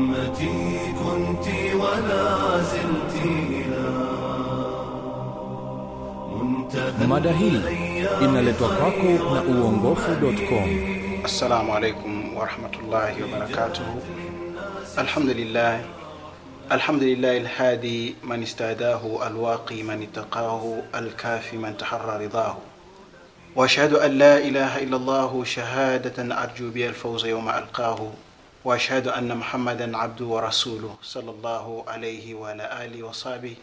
أمتي كنت ولا زلت إلى منتهى Mada hii inaletwa kwako na uongofu.com. Assalamu alaikum warahmatullahi wabarakatuh. Alhamdulillah alhamdulillah alhadi man istadahu alwaqi man ittaqahu alkafi man taharra ridahu واشهد ان لا اله الا الله شهاده ارجو بها الفوز يوم القاه واشهد ان محمدا عبده ورسوله صلى الله عليه وعلى اله وصحبه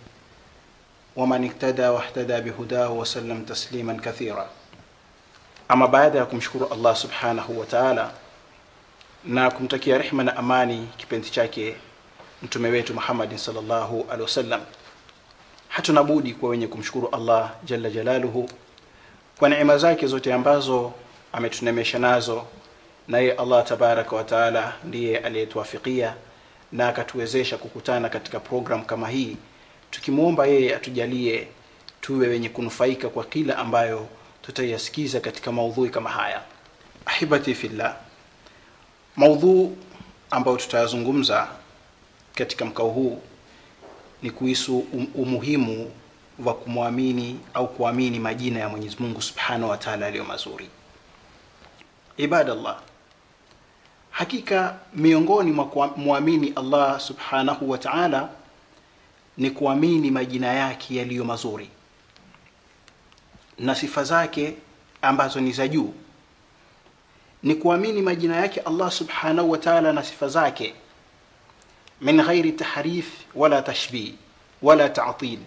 ومن اهتدى واهتدى بهداه وسلم تسليما كثيرا ama baada ya kumshukuru allah subhanahu wa taala na kumtakia rehma na amani kipenzi chake mtume wetu muhammadin salllahu alehi wasallam hatuna budi kuwa wenye kumshukuru allah jalla jalaluhu kwa neema zake zote ambazo ametunemesha nazo naye allah tabaraka wa taala ndiye aliyetuafikia na akatuwezesha kukutana katika program kama hii. Tukimwomba yeye atujalie tuwe wenye kunufaika kwa kila ambayo tutayasikiza katika maudhui kama haya. Ahibati fillah maudhu ambayo tutayazungumza katika mkao huu ni kuhusu um, umuhimu wa kumwamini au kuamini majina ya mwenyezi mungu subhanahu wa taala yaliyo mazuri. Ibadallah hakika miongoni mwa mwamini allah subhanahu wa taala ni kuamini majina yake yaliyo mazuri na sifa zake ambazo ni za juu. Ni kuamini majina yake allah subhanahu wa taala na sifa zake. Min ghairi tahrif wala tashbih wala tatil.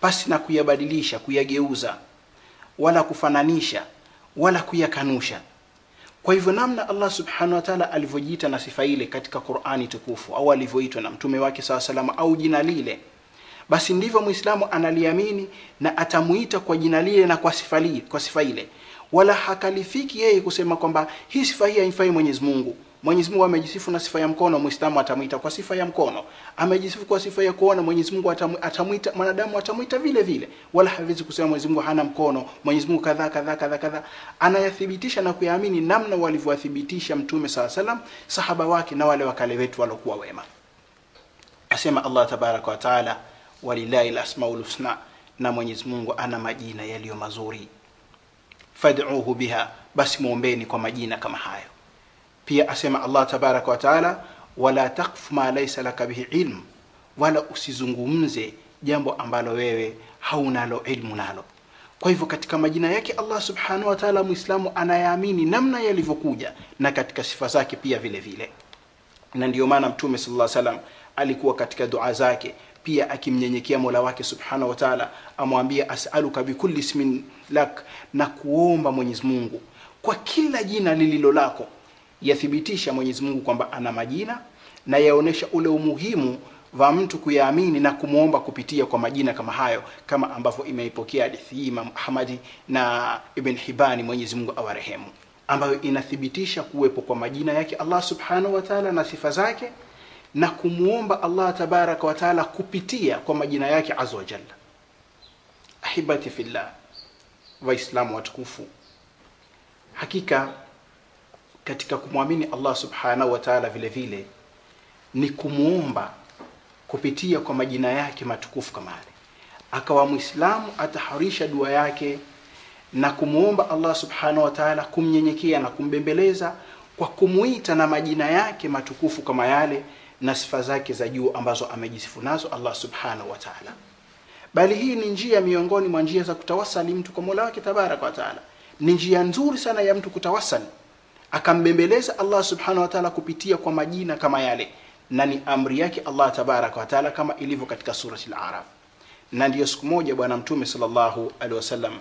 Pasi na kuyabadilisha kuyageuza wala kufananisha wala kuyakanusha kwa hivyo namna allah subhanahu wa taala alivyojiita na sifa ile katika qurani tukufu au alivyoitwa na mtume wake saa salama au jina lile basi ndivyo mwislamu analiamini na atamuita kwa jina lile na kwa sifa, lile, kwa sifa ile. Wala hakalifiki yeye kusema kwamba hii sifa hii haimfai mwenyezi mungu mwenyezi mungu amejisifu na sifa ya mkono Muislamu atamwita kwa sifa ya mkono. Amejisifu kwa sifa ya kuona mwenyezi mungu atamwita mwanadamu atamwita vile vile. Wala hawezi kusema mwenyezi mungu hana mkono. Mwenyezi mungu kadhaa kadhaa kadhaa kadhaa. Anayathibitisha na kuyaamini namna walivyowathibitisha mtume saa salam sahaba wake na wale wakale wetu walokuwa wema. Asema allah tabaraka wataala walillahi lasmaul husna na mwenyezi mungu ana majina yaliyo mazuri. Fad'uhu biha basi muombeni kwa majina kama hayo pia asema allah tabaraka wataala wala takfu ma laisa laka bihi ilm. Wala usizungumze jambo ambalo wewe haunalo ilmu nalo. Kwa hivyo katika majina yake allah subhanahu wataala mwislamu anayaamini namna yalivyokuja na katika sifa zake pia vile vile. Na ndiyo maana mtume sala salam alikuwa katika dua zake pia akimnyenyekea mola wake subhanahu wa taala amwambia asaluka bikulli ismin lak na kuomba mwenyezi mungu kwa kila jina lililo lako yathibitisha mwenyezi mungu kwamba ana majina na yaonesha ule umuhimu wa mtu kuyaamini na kumwomba kupitia kwa majina kama hayo kama ambavyo imeipokea hadithi hii imam ahmadi na ibn hibani mwenyezi mungu awarehemu ambayo inathibitisha kuwepo kwa majina yake allah subhanahu wa taala na sifa zake na kumwomba allah tabaraka wa taala kupitia kwa majina yake azza wa jalla. ahibati fillah waislamu watukufu hakika katika kumwamini allah subhanahu wa ta'ala vile vile ni kumuomba kupitia kwa majina yake matukufu kama yale akawa mwislamu ataharisha dua yake na kumuomba allah subhanahu wa ta'ala kumnyenyekea na kumbembeleza kwa kumuita na majina yake matukufu kama yale na sifa zake za juu ambazo amejisifu nazo allah subhanahu wa taala. Bali hii ni njia miongoni mwa njia za kutawasali mtu kwa mola wake tabaraka wa taala. Ni njia nzuri sana ya mtu kutawasali akambembeleza allah subhanahu wa taala kupitia kwa majina kama yale. Na ni amri yake allah tabaraka wa taala kama ilivyo katika surati laraf na ndiyo siku moja bwana mtume sallallahu alaihi wasallam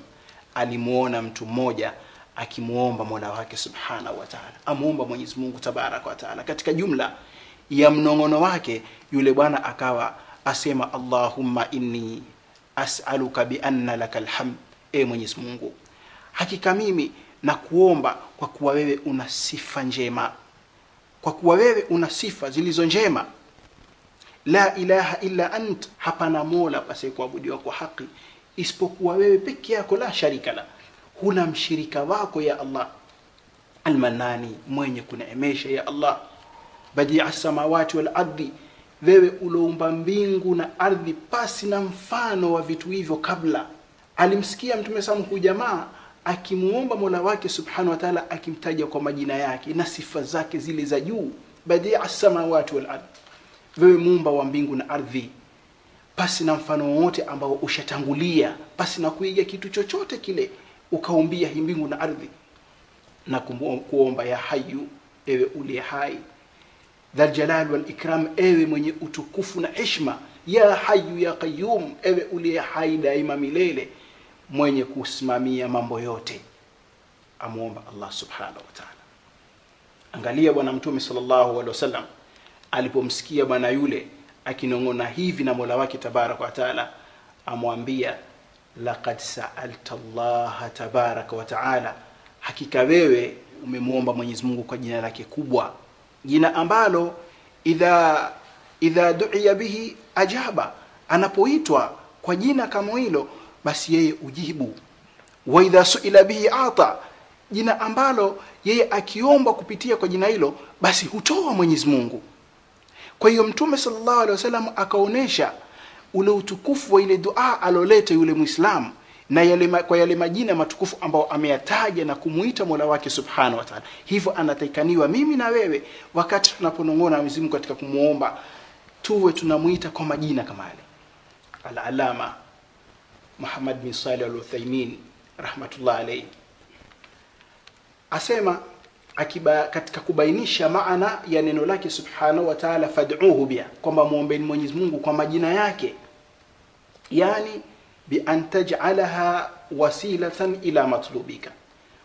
alimuona mtu mmoja akimuomba mola wake subhanahu wa taala. Amuomba mwenyezi mungu tabaraka wa taala. Katika jumla ya mnong'ono wake yule bwana akawa asema allahumma inni asaluka bi anna lakal hamd, e mwenyezi mungu hakika mimi na kuomba kwa kuwa wewe una sifa njema. Kwa kuwa wewe una sifa zilizo njema. La ilaha illa ant hapana mola pase kuabudiwa kwa haki. Isipokuwa wewe peke yako la sharika la. Huna mshirika wako ya allah. Almanani mwenye kuneemesha ya allah. Badia samawati wal ardi wewe uloumba mbingu na ardhi pasi na mfano wa vitu hivyo kabla. Alimsikia mtume sam huyu jamaa akimuomba mola wake subhanahu wa taala akimtaja kwa majina yake na sifa zake zile za juu badia samawati wal wewe muumba wa mbingu na ardhi pasi na mfano wowote ambao ushatangulia pasi na kuiga kitu chochote kile ukaumbia hii mbingu na ardhi na kuomba ya hayu ewe uliye hai dhal jalal wal ikram ewe mwenye utukufu na heshima ya hayu ya qayyum ewe uliye hai daima milele mwenye kusimamia mambo yote amuomba Allah subhanahu wa ta'ala. Angalia bwana mtume sallallahu alaihi wasallam alipomsikia bwana yule akinong'ona hivi na mola wake tabaraka wa taala amwambia laqad sa'alta Allah tabaraka wa taala. Hakika wewe umemwomba Mwenyezi Mungu kwa jina lake kubwa. Jina ambalo idha idha du'iya bihi ajaba anapoitwa kwa jina kama hilo basi yeye ujibu wa idha suila bihi ata jina ambalo yeye akiomba kupitia kwa jina hilo basi hutoa Mwenyezi Mungu kwa hiyo mtume sallallahu alaihi wasallam akaonesha ule utukufu wa ile dua aloleta yule Muislamu na yale, kwa yale majina matukufu ambayo ameyataja na kumuita Mola wake Subhanahu wa Ta'ala. Hivyo anatakaniwa mimi na wewe wakati tunaponong'ona Mwenyezi Mungu katika kumuomba tuwe tunamuita kwa majina kama yale. Al-Alama Muhammad bin Salih Al-Uthaymeen rahmatullah alayhi. Asema akiba katika kubainisha maana ya neno lake subhanahu wa ta'ala fad'uhu biha kwamba muombeni Mwenyezi Mungu kwa majina yake. Yani bi an taj'alaha wasilatan ila matlubika.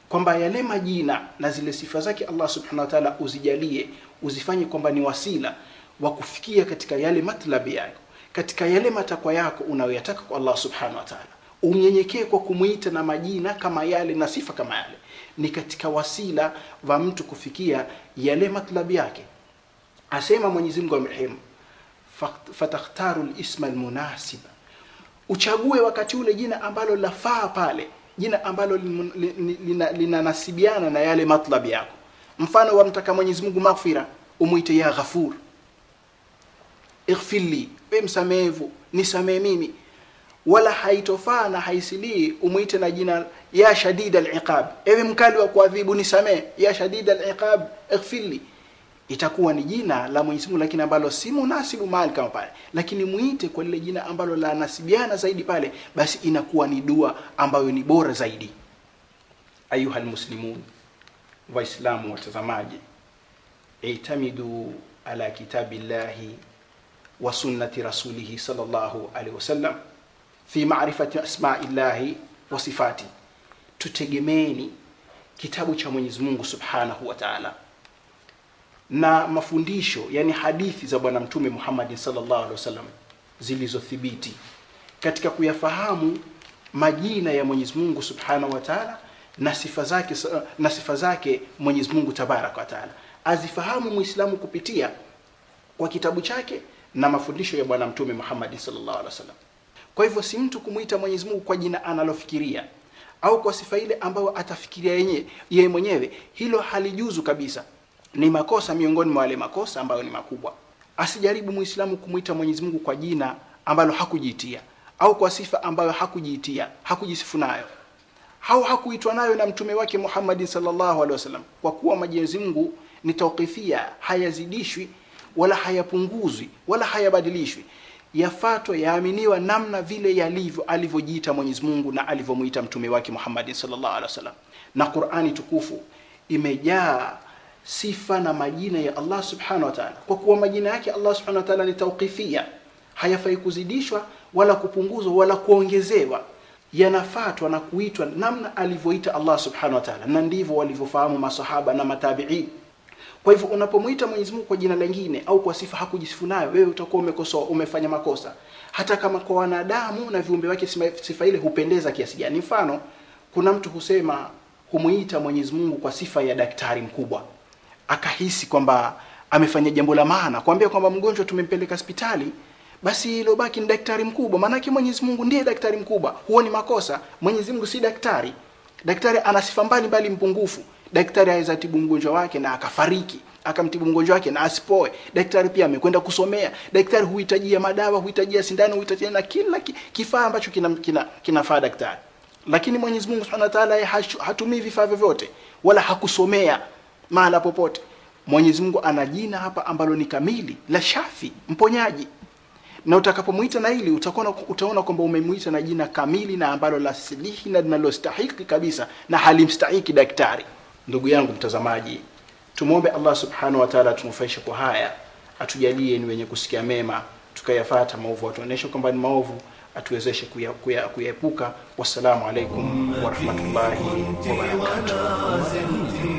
Kwamba yale majina na zile sifa zake Allah subhanahu wa ta'ala uzijalie uzifanye kwamba ni wasila wa kufikia katika yale matlabi yako katika yale matakwa yako unayoyataka kwa Allah subhanahu wa ta'ala. Umnyenyekee kwa kumwita na majina kama yale na sifa kama yale. Ni katika wasila wa mtu kufikia yale matlabi yake. Asema Mwenyezi Mungu amrehemu "Fakt- fatakhtaru lisma almunasiba. Uchague wakati ule jina ambalo lafaa pale jina ambalo linanasibiana na yale matlabi yako. Mfano wamtaka Mwenyezi Mungu maghfira umuite ya ghafur ighfirli we msamehevu nisamee mimi. Wala haitofaa na haisilii umwite na jina ya shadid al-iqab. Ewe mkali wa kuadhibu nisamee ya shadid al-iqab ighfirli itakuwa ni jina la Mwenyezi Mungu lakini ambalo si munasibu mahali kama pale. Lakini muite kwa lile jina ambalo la nasibiana zaidi pale basi inakuwa ni dua ambayo ni bora zaidi. Ayuha almuslimun waislamu watazamaji itamidu ala kitabillahi wa sunnati rasulihi sallallahu alaihi wasallam fi ma'rifati asma'illahi wa sifati. Tutegemeeni kitabu cha Mwenyezi Mungu Subhanahu wa Ta'ala. Na mafundisho yani hadithi za bwana mtume Muhammad sallallahu alaihi wasallam zilizothibiti katika kuyafahamu majina ya Mwenyezi Mungu Subhanahu wa Ta'ala na sifa zake na sifa zake Mwenyezi Mungu Tabarak wa Ta'ala. Azifahamu Muislamu kupitia kwa kitabu chake na mafundisho ya bwana mtume Muhammad sallallahu alaihi wasallam. Kwa hivyo si mtu kumuita Mwenyezi Mungu kwa jina analofikiria au kwa sifa ile ambayo atafikiria yenye yeye mwenyewe hilo halijuzu kabisa. Ni makosa miongoni mwa wale makosa ambayo ni makubwa. Asijaribu muislamu kumuita Mwenyezi Mungu kwa jina ambalo hakujiitia au kwa sifa ambayo hakujiitia hakujisifu nayo au hakuitwa nayo na mtume wake Muhammad sallallahu alaihi wasallam. Kwa kuwa Mwenyezi Mungu ni tawqifia hayazidishwi wala hayapunguzwi wala hayabadilishwi. Yafatwa yaaminiwa namna vile yalivyo alivyojiita Mwenyezi Mungu na alivyomuita mtume wake Muhammad sallallahu alaihi wasallam. Na Qur'ani tukufu imejaa sifa na majina ya Allah subhanahu wa ta'ala. Kwa kuwa majina yake Allah subhanahu wa ta'ala ni tawqifia. Hayafai kuzidishwa wala kupunguzwa wala kuongezewa. Yanafatwa na kuitwa namna alivyoita Allah subhanahu wa ta'ala. Na ndivyo walivyofahamu masahaba na matabi'in kwa hivyo unapomuita Mwenyezi Mungu kwa jina lingine au kwa sifa hakujisifu nayo wewe utakuwa umekosoa umefanya makosa. Hata kama kwa wanadamu na viumbe wake sifa- ile hupendeza kiasi gani. Mfano kuna mtu husema humuita Mwenyezi Mungu kwa sifa ya daktari mkubwa. Akahisi kwamba amefanya jambo la maana kuambia kwamba mgonjwa tumempeleka hospitali. Basi ilobaki ni daktari mkubwa. Maanake Mwenyezi Mungu ndiye daktari mkubwa. Huo ni makosa. Mwenyezi Mungu si daktari. Daktari ana sifa mbalimbali mpungufu daktari aweza tibu mgonjwa wake na akafariki akamtibu mgonjwa wake na asipoe. Daktari pia amekwenda kusomea. Daktari huhitajia madawa huhitajia sindano huhitajia na kila ki- kifaa ambacho kinafaa kina, kinafaa daktari. Lakini Mwenyezi Mungu Subhanahu wa Ta'ala hatumii vifaa vyovyote wala hakusomea mahala popote. Mwenyezi Mungu ana jina hapa ambalo ni kamili la Shafi mponyaji. Na utakapomwita na hili utakuwa utaona kwamba umemwita na jina kamili na ambalo la silihi na linalostahiki kabisa na halimstahiki daktari ndugu yangu mtazamaji tumwombe Allah subhanahu wa ta'ala tunufaishe kwa haya atujalie ni wenye kusikia mema tukayafata maovu atuoneshe kwamba ni maovu atuwezeshe kuya- kuya- kuyaepuka. Wassalamu alaikum warahmatullahi wabarakatuh